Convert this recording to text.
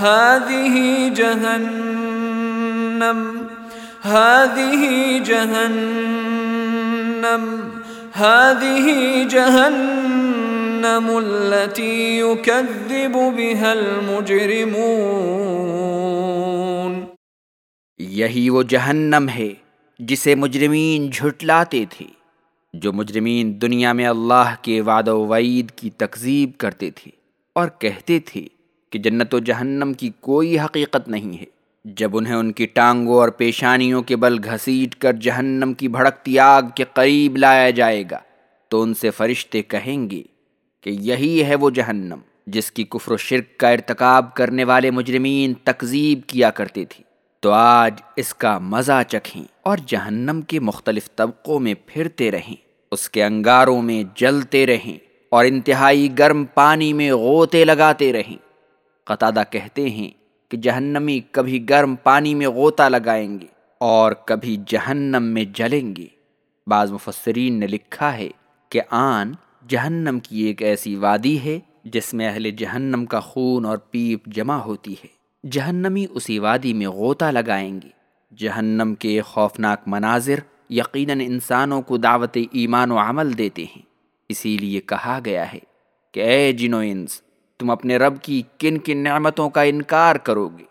هذه جهنم هذه جهنم هذه جهنم التي يكذب بها المجرمون. یہی وہ جہنم ہے جسے مجرمین جھٹلاتے تھے، جو مجرمین دنیا میں اللہ کے وعد و وعید کی تکذیب کرتے تھے اور کہتے تھے کہ جنت و جہنم کی کوئی حقیقت نہیں ہے۔ جب انہیں ان کی ٹانگوں اور پیشانیوں کے بل گھسیٹ کر جہنم کی بھڑکتی آگ کے قریب لایا جائے گا، تو ان سے فرشتے کہیں گے کہ یہی ہے وہ جہنم جس کی کفر و شرک کا ارتکاب کرنے والے مجرمین تکذیب کیا کرتے تھے۔ تو آج اس کا مزہ چکھیں اور جہنم کے مختلف طبقوں میں پھرتے رہیں، اس کے انگاروں میں جلتے رہیں اور انتہائی گرم پانی میں غوطے لگاتے رہیں۔ قطادہ کہتے ہیں کہ جہنمی کبھی گرم پانی میں غوطہ لگائیں گے اور کبھی جہنم میں جلیں گے۔ بعض مفسرین نے لکھا ہے کہ آن جہنم کی ایک ایسی وادی ہے جس میں اہل جہنم کا خون اور پیپ جمع ہوتی ہے۔ جہنمی اسی وادی میں غوطہ لگائیں گے۔ جہنم کے خوفناک مناظر یقیناً انسانوں کو دعوت ایمان و عمل دیتے ہیں۔ اسی لیے کہا گیا ہے کہ اے جنو انس تم اپنے رب کی کن کن نعمتوں کا انکار کرو گے